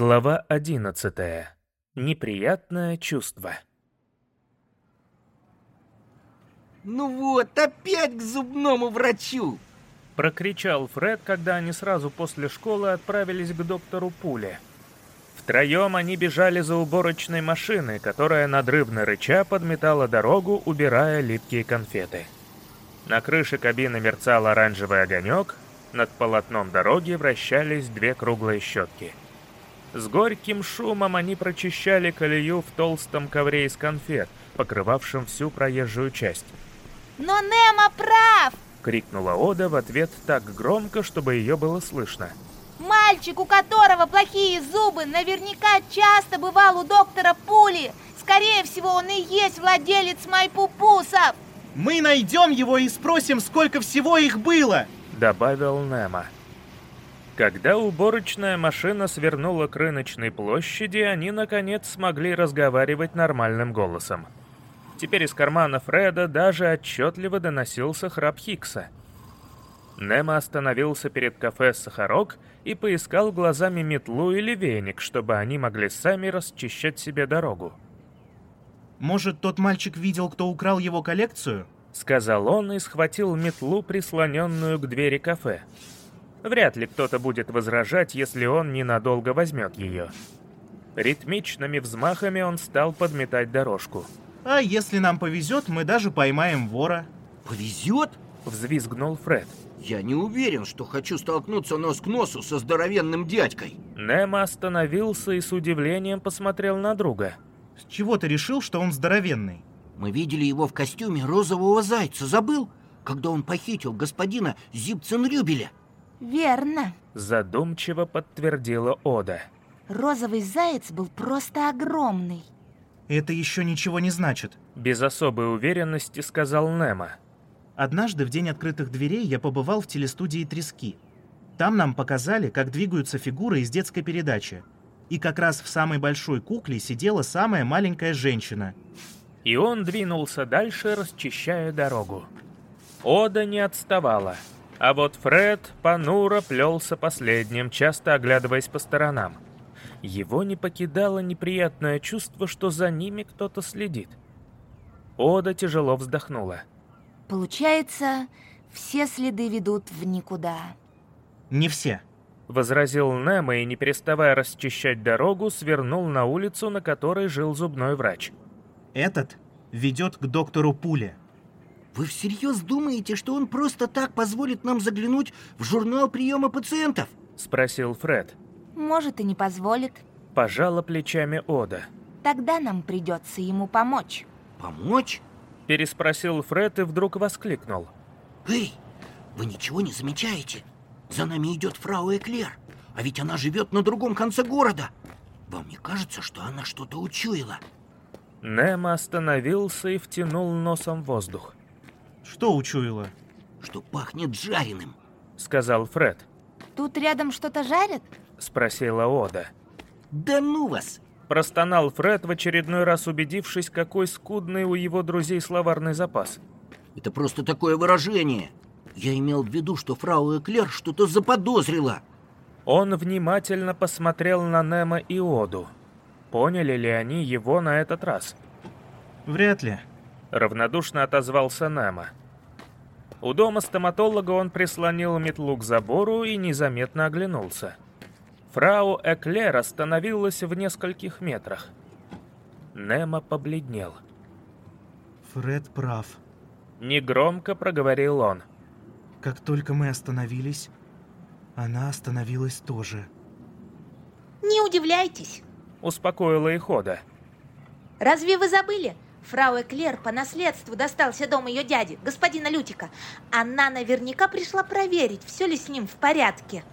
Глава 11. Неприятное чувство. Ну вот, опять к зубному врачу! Прокричал Фред, когда они сразу после школы отправились к доктору Пуле. Втроем они бежали за уборочной машиной, которая надрывно рыча подметала дорогу, убирая липкие конфеты. На крыше кабины мерцал оранжевый огонек, над полотном дороги вращались две круглые щетки. С горьким шумом они прочищали колею в толстом ковре из конфет, покрывавшем всю проезжую часть. Но Немо прав! — крикнула Ода в ответ так громко, чтобы ее было слышно. Мальчик, у которого плохие зубы, наверняка часто бывал у доктора Пули. Скорее всего, он и есть владелец майпупусов. Мы найдем его и спросим, сколько всего их было, добавил Немо. Когда уборочная машина свернула к рыночной площади, они, наконец, смогли разговаривать нормальным голосом. Теперь из кармана Фреда даже отчетливо доносился храп Хикса. Немо остановился перед кафе «Сахарок» и поискал глазами метлу или веник, чтобы они могли сами расчищать себе дорогу. «Может, тот мальчик видел, кто украл его коллекцию?» — сказал он и схватил метлу, прислоненную к двери кафе. Вряд ли кто-то будет возражать, если он ненадолго возьмет ее. Ритмичными взмахами он стал подметать дорожку. «А если нам повезет, мы даже поймаем вора». «Повезет?» — взвизгнул Фред. «Я не уверен, что хочу столкнуться нос к носу со здоровенным дядькой». Немо остановился и с удивлением посмотрел на друга. «С чего ты решил, что он здоровенный?» «Мы видели его в костюме розового зайца, забыл? Когда он похитил господина Зипценрюбеля». Верно. Задумчиво подтвердила Ода. Розовый заяц был просто огромный. Это еще ничего не значит. Без особой уверенности сказал Немо. Однажды в день открытых дверей я побывал в телестудии «Трески». Там нам показали, как двигаются фигуры из детской передачи. И как раз в самой большой кукле сидела самая маленькая женщина. И он двинулся дальше, расчищая дорогу. Ода не отставала. А вот Фред понуро плелся последним, часто оглядываясь по сторонам. Его не покидало неприятное чувство, что за ними кто-то следит. Ода тяжело вздохнула. Получается, все следы ведут в никуда. Не все. Возразил Немо и, не переставая расчищать дорогу, свернул на улицу, на которой жил зубной врач. Этот ведет к доктору Пуле. Вы всерьез думаете, что он просто так позволит нам заглянуть в журнал приема пациентов? Спросил Фред. Может и не позволит. Пожала плечами Ода. Тогда нам придется ему помочь. Помочь? Переспросил Фред и вдруг воскликнул. Эй, вы ничего не замечаете? За нами идет фрау Эклер, а ведь она живет на другом конце города. Вам не кажется, что она что-то учуяла? Немо остановился и втянул носом воздух. Что учуяла? Что пахнет жареным, сказал Фред. Тут рядом что-то жарят? Спросила Ода. Да ну вас! Простонал Фред в очередной раз убедившись, какой скудный у его друзей словарный запас. Это просто такое выражение. Я имел в виду, что фрау Эклер что-то заподозрила. Он внимательно посмотрел на Немо и Оду. Поняли ли они его на этот раз? Вряд ли. Равнодушно отозвался Немо. У дома стоматолога он прислонил метлу к забору и незаметно оглянулся. Фрау Эклер остановилась в нескольких метрах. Немо побледнел. Фред прав. Негромко проговорил он. Как только мы остановились, она остановилась тоже. Не удивляйтесь. Успокоила их Ода. Разве вы забыли? Фрау Эклер по наследству достался дом ее дяди, господина Лютика. Она наверняка пришла проверить, все ли с ним в порядке.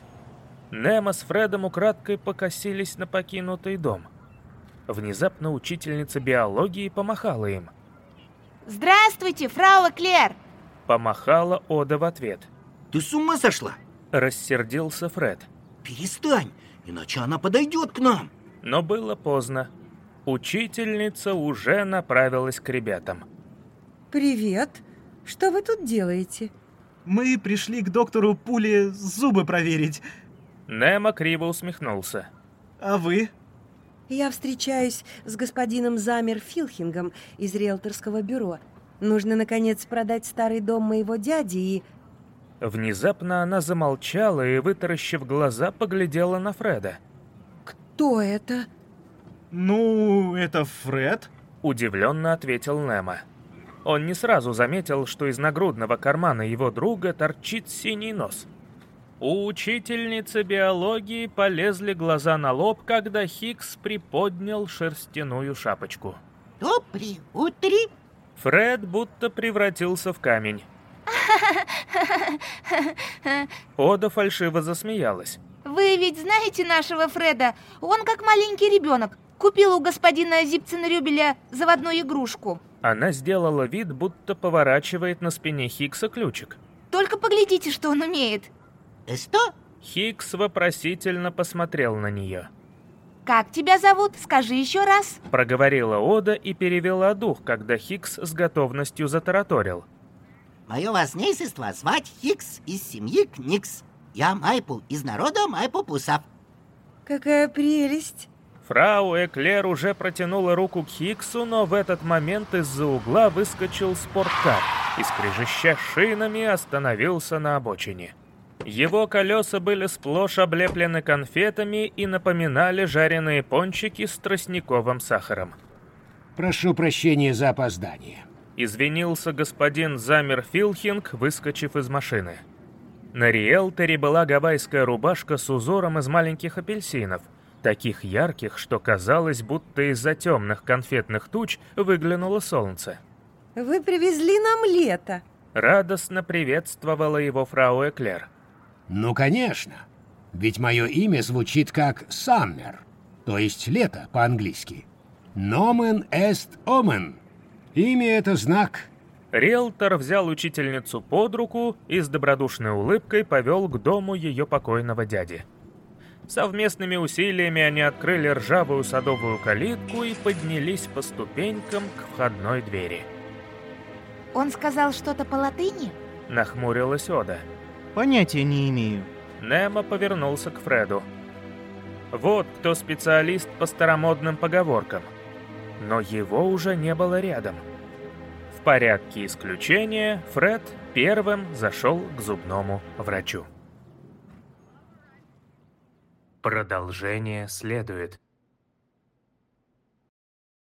Немо с Фредом украдкой покосились на покинутый дом. Внезапно учительница биологии помахала им. «Здравствуйте, фрау Эклер!» Помахала Ода в ответ. Ты с ума сошла? Рассердился Фред. Перестань, иначе она подойдет к нам. Но было поздно. Учительница уже направилась к ребятам. Привет. Что вы тут делаете? Мы пришли к доктору Пуле зубы проверить. Немо криво усмехнулся. А вы? Я встречаюсь с господином Замер Филхингом из риэлторского бюро. Нужно, наконец, продать старый дом моего дяди и... Внезапно она замолчала и, вытаращив глаза, поглядела на Фреда. Кто это? Ну, это Фред. Удивленно ответил Немо. Он не сразу заметил, что из нагрудного кармана его друга торчит синий нос. У учительницы биологии полезли глаза на лоб, когда Хикс приподнял шерстяную шапочку. Добрый утри. Фред будто превратился в камень. Ода фальшиво засмеялась. Вы ведь знаете нашего Фреда? Он как маленький ребенок. Купил у господина Зипценрюбеля заводную игрушку. Она сделала вид, будто поворачивает на спине Хикса ключик. Только поглядите, что он умеет. Что? Хикс вопросительно посмотрел на нее. Как тебя зовут? Скажи еще раз. Проговорила Ода и перевела дух, когда Хикс с готовностью затараторил. Мое вознесенство звать Хикс из семьи Кникс. Я Майпу из народа Майпу-Пусов. Какая прелесть! Фрау Эклер уже протянула руку к Хиксу, но в этот момент из-за угла выскочил спорткар и, скрежеща шинами, остановился на обочине. Его колеса были сплошь облеплены конфетами и напоминали жареные пончики с тростниковым сахаром. Прошу прощения за опоздание. Извинился господин Замер Филхинг, выскочив из машины. На риэлторе была гавайская рубашка с узором из маленьких апельсинов, таких ярких, что казалось, будто из-за темных конфетных туч выглянуло солнце. Вы привезли нам лето. Радостно приветствовала его фрау Эклер. Ну, конечно. Ведь мое имя звучит как «Саммер», то есть «лето» по-английски. «Nomen est omen». Имя — это знак. Риэлтор взял учительницу под руку и с добродушной улыбкой повел к дому ее покойного дяди. Совместными усилиями они открыли ржавую садовую калитку и поднялись по ступенькам к входной двери. Он сказал что-то по латыни? Нахмурилась Ода. Понятия не имею. Немо повернулся к Фреду. Вот кто специалист по старомодным поговоркам. Но его уже не было рядом. В порядке исключения Фред первым зашел к зубному врачу. Продолжение следует.